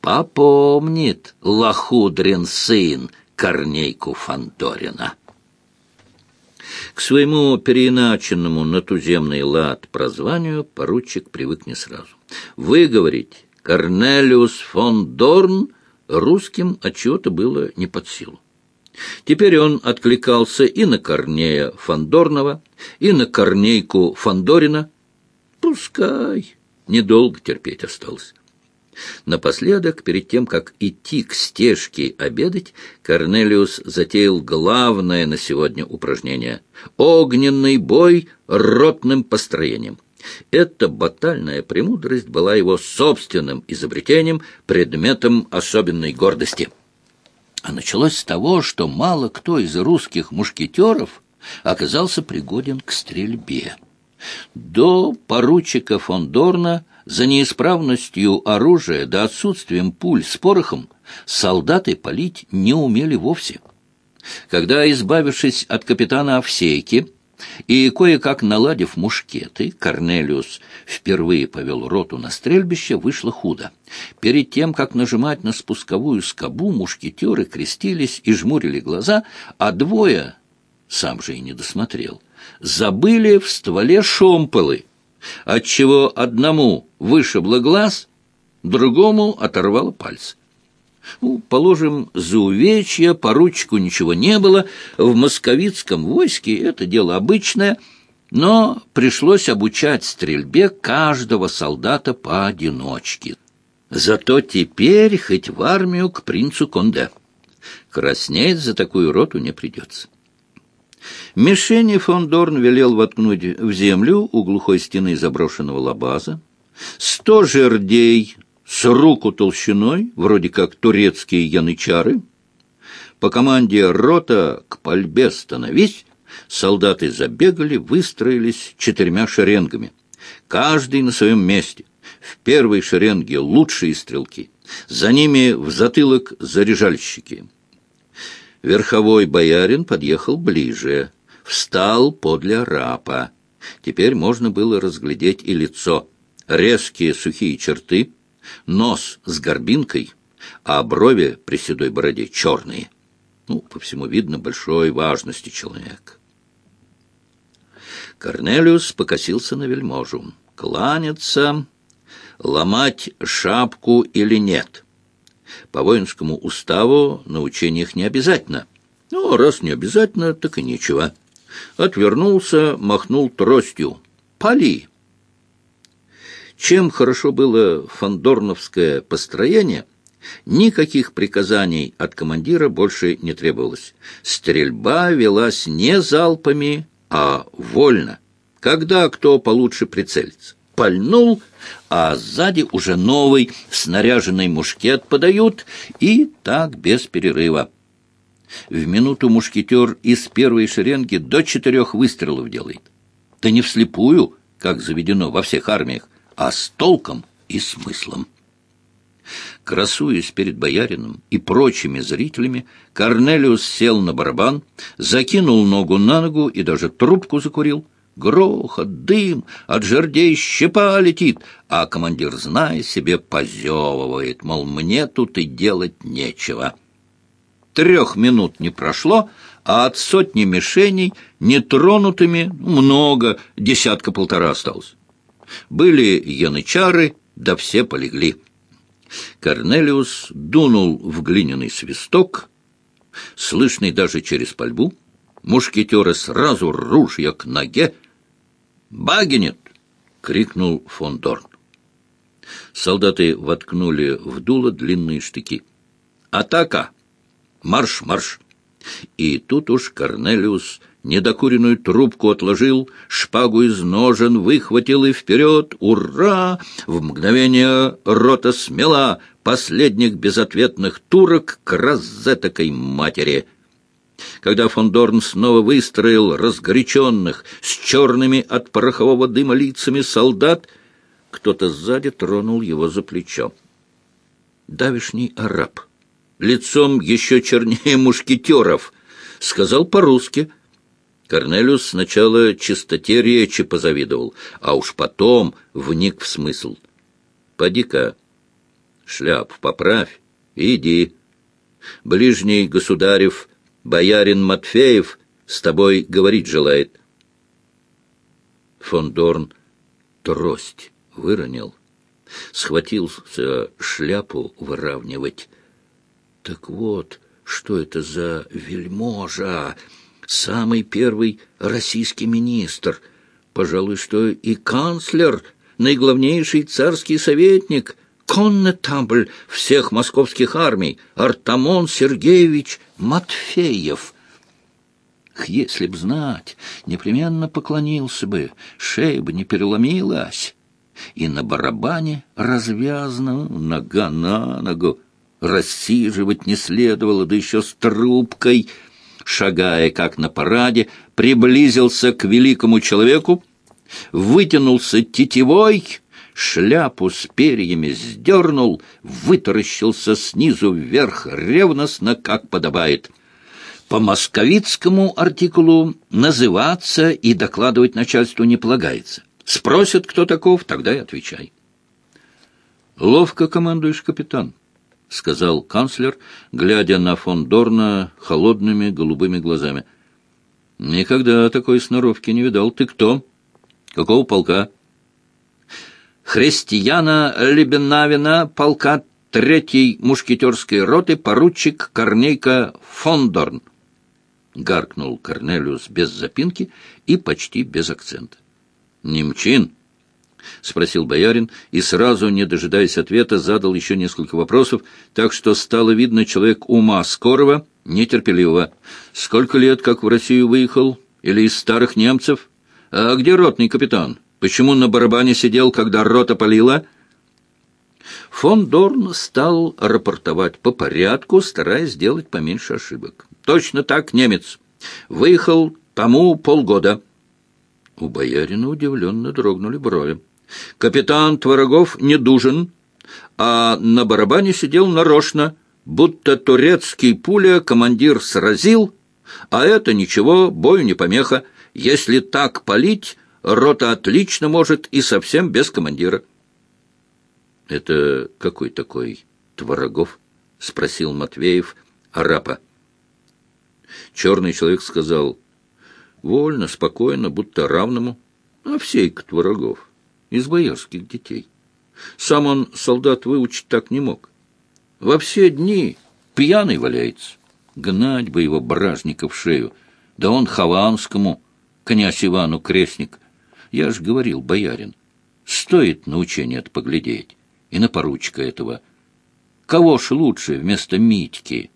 Попомнит лохудрин сын Корнейку Фандорина. К своему переиначенному на туземный лад прозванию поручик привык не сразу. Выговорить «Корнелиус фон Дорн» русским отчего-то было не под силу. Теперь он откликался и на Корнея Фандорнова, и на Корнейку Фандорина. Пускай, недолго терпеть осталось. Напоследок, перед тем, как идти к стежке обедать, Корнелиус затеял главное на сегодня упражнение — огненный бой ротным построением. Эта батальная премудрость была его собственным изобретением, предметом особенной гордости. А началось с того, что мало кто из русских мушкетеров оказался пригоден к стрельбе. До поручика фон Дорна за неисправностью оружия да отсутствием пуль с порохом солдаты палить не умели вовсе. Когда, избавившись от капитана Овсейки и кое-как наладив мушкеты, Корнелиус впервые повел роту на стрельбище, вышло худо. Перед тем, как нажимать на спусковую скобу, мушкетеры крестились и жмурили глаза, а двое, сам же и не досмотрел, забыли в стволе шомполы, отчего одному вышибло глаз, другому оторвало пальцы. Ну, положим, за увечья поручику ничего не было, в московицком войске это дело обычное, но пришлось обучать стрельбе каждого солдата поодиночке. Зато теперь хоть в армию к принцу Конде. Краснеть за такую роту не придется. Мишени фон Дорн велел воткнуть в землю у глухой стены заброшенного лабаза. Сто жердей с руку толщиной, вроде как турецкие янычары. По команде «Рота к пальбе становись!» солдаты забегали, выстроились четырьмя шеренгами. Каждый на своем месте. В первой шеренге лучшие стрелки. За ними в затылок заряжальщики. Верховой боярин подъехал ближе, встал подле рапа. Теперь можно было разглядеть и лицо. Резкие сухие черты, нос с горбинкой, а брови при седой бороде черные. Ну, по всему видно большой важности человек. Корнелиус покосился на вельможу. Кланяться, ломать шапку или нет — по воинскому уставу на учениях не обязательно. Ну, раз не обязательно, так и нечего. Отвернулся, махнул тростью. Пали! Чем хорошо было фандорновское построение, никаких приказаний от командира больше не требовалось. Стрельба велась не залпами, а вольно, когда кто получше прицелится пальнул, а сзади уже новый снаряженный мушкет подают, и так без перерыва. В минуту мушкетер из первой шеренги до четырех выстрелов делает. Да не вслепую, как заведено во всех армиях, а с толком и смыслом. Красуясь перед боярином и прочими зрителями, Корнелиус сел на барабан, закинул ногу на ногу и даже трубку закурил — Грохот, дым, от жердей щепа летит, а командир, зная себе, позевывает, мол, мне тут и делать нечего. Трех минут не прошло, а от сотни мишеней нетронутыми много, десятка-полтора осталось. Были янычары, да все полегли. Корнелиус дунул в глиняный свисток, слышный даже через пальбу. Мушкетеры сразу ружья к ноге, «Багенет!» — крикнул фон Дорн. Солдаты воткнули в дуло длинные штыки. «Атака! Марш, марш!» И тут уж Корнелиус недокуренную трубку отложил, шпагу из ножен выхватил и вперед. Ура! В мгновение рота смела последних безответных турок к розетокой матери — когда фон Дорн снова выстроил разгоряченных, с черными от порохового дыма лицами солдат, кто-то сзади тронул его за плечо. Давишний араб, лицом еще чернее мушкетеров, сказал по-русски. Корнелиус сначала чистоте речи позавидовал, а уж потом вник в смысл. «Поди-ка, Шляп поправь иди. Ближний государев, боярин Матфеев, с тобой говорить желает. Фон Дорн трость выронил, схватился шляпу выравнивать. Так вот, что это за вельможа, самый первый российский министр, пожалуй, что и канцлер, наиглавнейший царский советник, коннетабль всех московских армий, Артамон Сергеевич Матфеев — если б знать, непременно поклонился бы, шея бы не переломилась. И на барабане развязано, нога на ногу, рассиживать не следовало, да еще с трубкой. Шагая, как на параде, приблизился к великому человеку, вытянулся тетевой, шляпу с перьями сдернул, вытаращился снизу вверх ревностно, как подобает. По московицкому артикулу называться и докладывать начальству не полагается. Спросят, кто таков, тогда и отвечай. Ловко командуешь, капитан. — сказал канцлер, глядя на фон Дорна холодными голубыми глазами. — Никогда такой сноровки не видал. Ты кто? Какого полка? — Христиана Лебенавина, полка третьей мушкетерской роты, поручик Корнейка Фондорн. Гаркнул Корнелиус без запинки и почти без акцента. — Немчин! — спросил боярин, и сразу, не дожидаясь ответа, задал еще несколько вопросов, так что стало видно человек ума скорого, нетерпеливого. «Сколько лет, как в Россию выехал? Или из старых немцев? А где ротный капитан? Почему на барабане сидел, когда рота палила?» Фон Дорн стал рапортовать по порядку, стараясь сделать поменьше ошибок. «Точно так, немец. Выехал тому полгода». У боярина удивленно дрогнули брови. Капитан Творогов не дужен, а на барабане сидел нарочно, будто турецкий пуля командир сразил, а это ничего, бою не помеха. Если так палить, рота отлично может и совсем без командира. — Это какой такой Творогов? — спросил Матвеев арапа. Черный человек сказал, — Вольно, спокойно, будто равному, а всей-ка Творогов из боярских детей. Сам он солдат выучить так не мог. Во все дни пьяный валяется. Гнать бы его бражника в шею. Да он Хованскому, князь Ивану крестник. Я ж говорил, боярин, стоит на учение поглядеть. И на поручика этого. Кого ж лучше вместо Митьки?